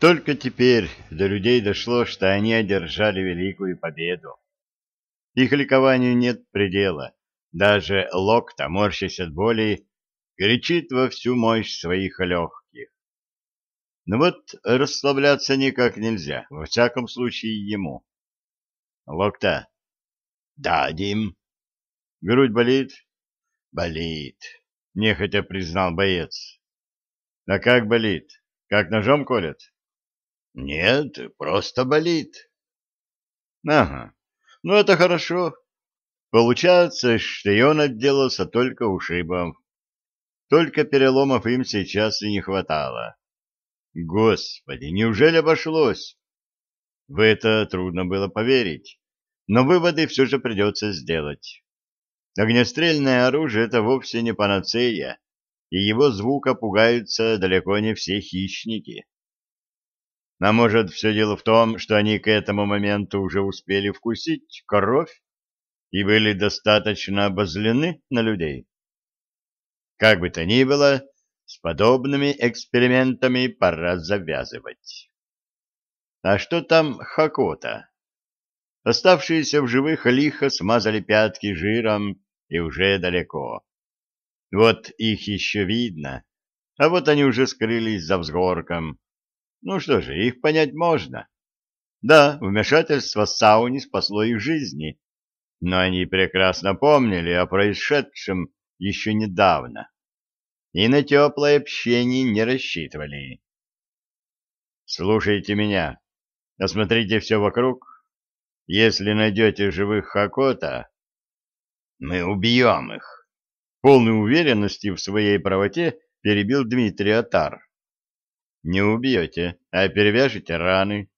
Только теперь до людей дошло, что они одержали великую победу. Их ликованию нет предела. Даже Локта, морщась от боли, кричит во всю мощь своих легких. Но вот расслабляться никак нельзя, во всяком случае ему. Локта. Да, Дим. Грудь болит? Болит, нехотя признал боец. А как болит? Как ножом колят? Нет, просто болит. Ага, ну это хорошо. Получается, что и он отделался только ушибом. Только переломов им сейчас и не хватало. Господи, неужели обошлось? В это трудно было поверить, но выводы все же придется сделать. Огнестрельное оружие — это вовсе не панацея, и его звука пугаются далеко не все хищники. А может, все дело в том, что они к этому моменту уже успели вкусить кровь и были достаточно обозлены на людей? Как бы то ни было, с подобными экспериментами пора завязывать. А что там Хакота? Оставшиеся в живых лихо смазали пятки жиром и уже далеко. Вот их еще видно, а вот они уже скрылись за взгорком, ну что же, их понять можно. Да, вмешательство Сауни спасло их жизни, но они прекрасно помнили о происшедшем еще недавно и на теплое общение не рассчитывали. Слушайте меня, осмотрите все вокруг. Если найдете живых Хакота, мы убьем их. Полной уверенности в своей правоте перебил Дмитрий Атар. Не убьете, а перевяжете раны.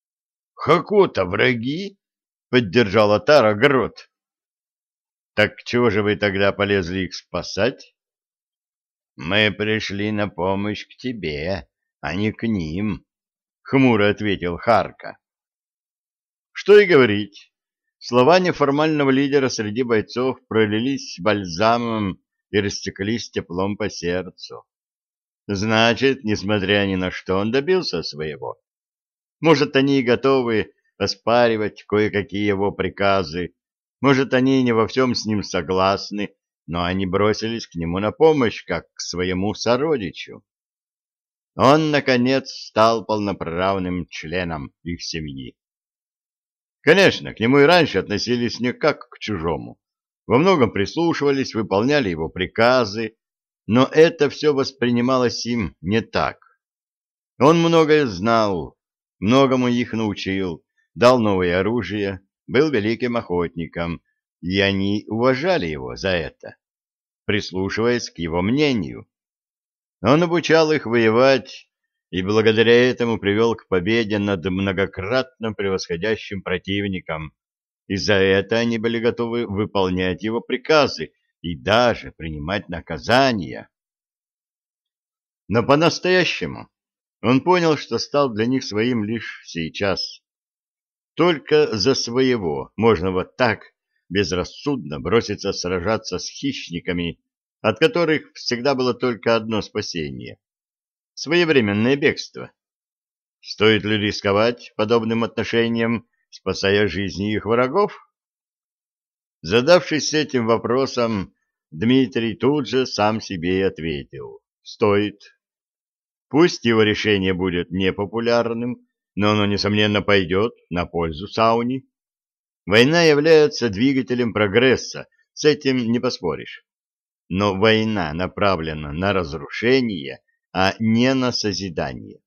— Хакота враги? — поддержал Атара Грот. — Так чего же вы тогда полезли их спасать? — Мы пришли на помощь к тебе, а не к ним, — хмуро ответил Харка. Что и говорить. Слова неформального лидера среди бойцов пролились бальзамом и растеклись теплом по сердцу. Значит, несмотря ни на что, он добился своего. Может, они готовы оспаривать кое-какие его приказы, может, они не во всем с ним согласны, но они бросились к нему на помощь, как к своему сородичу. Он, наконец, стал полноправным членом их семьи. Конечно, к нему и раньше относились не как к чужому. Во многом прислушивались, выполняли его приказы, но это все воспринималось им не так. Он многое знал, многому их научил, дал новое оружие, был великим охотником, и они уважали его за это, прислушиваясь к его мнению. Он обучал их воевать и благодаря этому привел к победе над многократно превосходящим противником, и за это они были готовы выполнять его приказы и даже принимать наказания. Но по-настоящему он понял, что стал для них своим лишь сейчас. Только за своего можно вот так безрассудно броситься сражаться с хищниками, от которых всегда было только одно спасение — своевременное бегство. Стоит ли рисковать подобным отношением, спасая жизни их врагов? Задавшись этим вопросом, Дмитрий тут же сам себе и ответил. Стоит. Пусть его решение будет непопулярным, но оно, несомненно, пойдет на пользу Сауни. Война является двигателем прогресса, с этим не поспоришь. Но война направлена на разрушение, а не на созидание.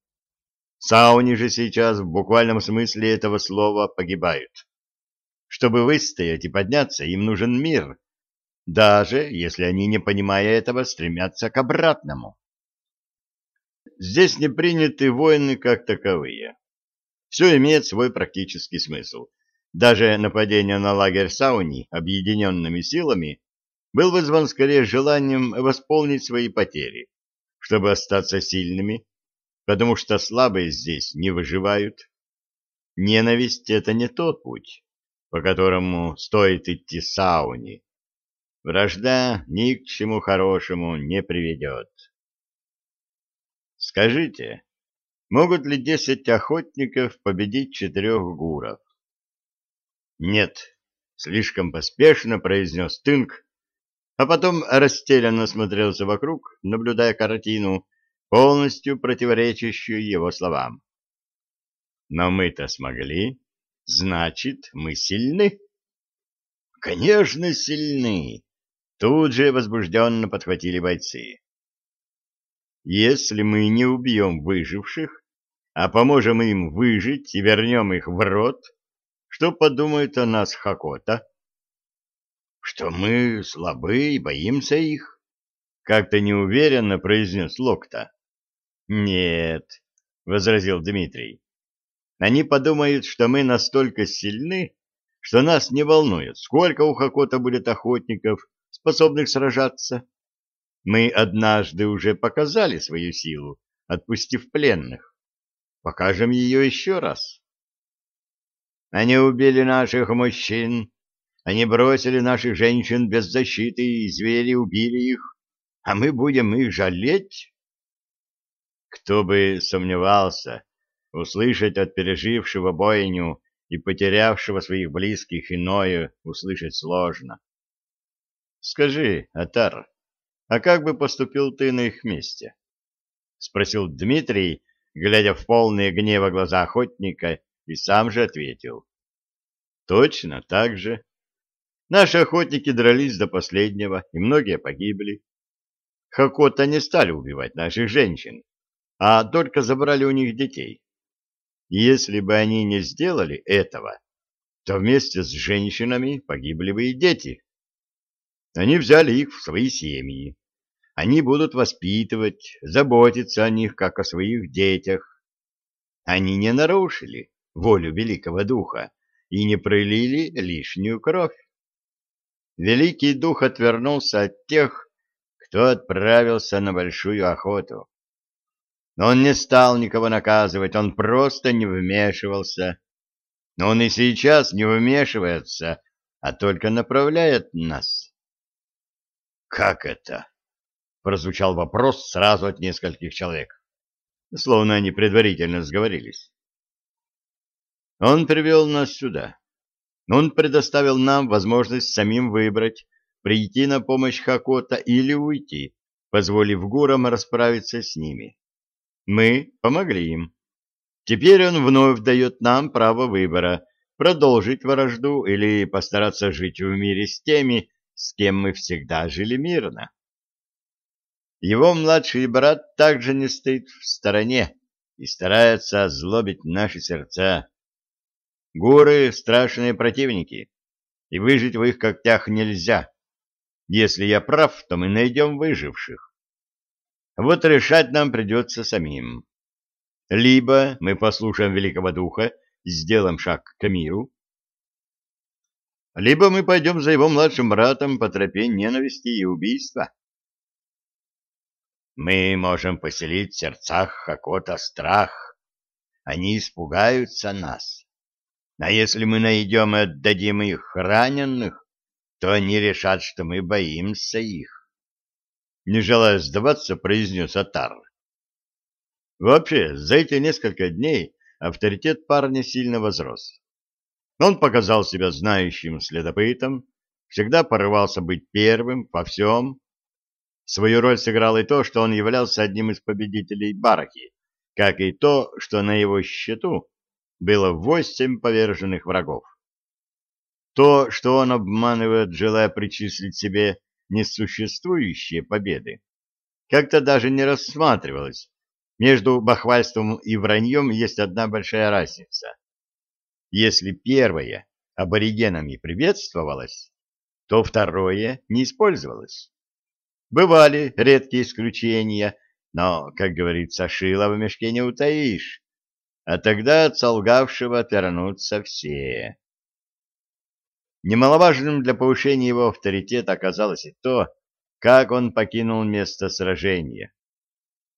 Сауни же сейчас в буквальном смысле этого слова погибают. Чтобы выстоять и подняться, им нужен мир, даже если они, не понимая этого, стремятся к обратному. Здесь не приняты войны как таковые. Все имеет свой практический смысл. Даже нападение на лагерь Сауни объединенными силами был вызван скорее желанием восполнить свои потери, чтобы остаться сильными, потому что слабые здесь не выживают. Ненависть — это не тот путь по которому стоит идти сауне. Вражда ни к чему хорошему не приведет. Скажите, могут ли десять охотников победить четырех гуров? Нет, слишком поспешно произнес Тынк, а потом растерянно смотрелся вокруг, наблюдая картину, полностью противоречащую его словам. Но мы-то смогли, значит, мы сильны. Конечно, сильны. Тут же возбужденно подхватили бойцы. Если мы не убьем выживших, а поможем им выжить и вернем их в рот, что подумает о нас Хакота? Что мы слабы и боимся их? Как-то неуверенно произнес Локта. Нет, возразил Дмитрий. Они подумают, что мы настолько сильны, что нас не волнует, сколько у Хакота будет охотников, способных сражаться. Мы однажды уже показали свою силу, отпустив пленных. Покажем ее еще раз. Они убили наших мужчин, они бросили наших женщин без защиты, и звери убили их, а мы будем их жалеть? Кто бы сомневался, услышать от пережившего бойню и потерявшего своих близких иное услышать сложно. Скажи, Атар, а как бы поступил ты на их месте? Спросил Дмитрий, глядя в полные гнева глаза охотника, и сам же ответил. Точно так же. Наши охотники дрались до последнего, и многие погибли. Хакота не стали убивать наших женщин, а только забрали у них детей. Если бы они не сделали этого, то вместе с женщинами погибли бы и дети. Они взяли их в свои семьи. Они будут воспитывать, заботиться о них, как о своих детях. Они не нарушили волю Великого Духа и не пролили лишнюю кровь. Великий Дух отвернулся от тех, кто отправился на большую охоту. Но он не стал никого наказывать, он просто не вмешивался. Но он и сейчас не вмешивается, а только направляет нас. «Как это?» — прозвучал вопрос сразу от нескольких человек, словно они предварительно сговорились. Он привел нас сюда. Он предоставил нам возможность самим выбрать, прийти на помощь Хакота или уйти, позволив гурам расправиться с ними. Мы помогли им. Теперь он вновь дает нам право выбора продолжить вражду или постараться жить в мире с теми, с кем мы всегда жили мирно. Его младший брат также не стоит в стороне и старается озлобить наши сердца. Гуры — страшные противники, и выжить в их когтях нельзя. Если я прав, то мы найдем выживших. Вот решать нам придется самим. Либо мы послушаем Великого Духа и сделаем шаг к миру, либо мы пойдем за его младшим братом по тропе ненависти и убийства. Мы можем поселить в сердцах Хакота страх. Они испугаются нас. А если мы найдем и отдадим их раненых, то они решат, что мы боимся их не желая сдаваться, произнес Атар. Вообще, за эти несколько дней авторитет парня сильно возрос. Он показал себя знающим следопытом, всегда порывался быть первым во всем. Свою роль сыграл и то, что он являлся одним из победителей Барахи, как и то, что на его счету было восемь поверженных врагов. То, что он обманывает, желая причислить себе несуществующие победы, как-то даже не рассматривалось. Между бахвальством и враньем есть одна большая разница. Если первое аборигенами приветствовалось, то второе не использовалось. Бывали редкие исключения, но, как говорится, шило в мешке не утаишь, а тогда от солгавшего отвернутся все. Немаловажным для повышения его авторитета оказалось и то, как он покинул место сражения.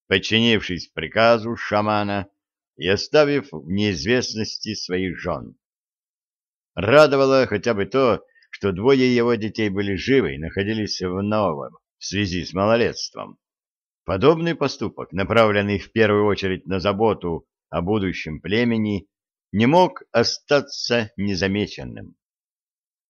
Подчинившись приказу шамана и оставив в неизвестности своих жен. Радовало хотя бы то, что двое его детей были живы и находились в новом в связи с малолетством. Подобный поступок, направленный в первую очередь на заботу о будущем племени не мог остаться незамеченным.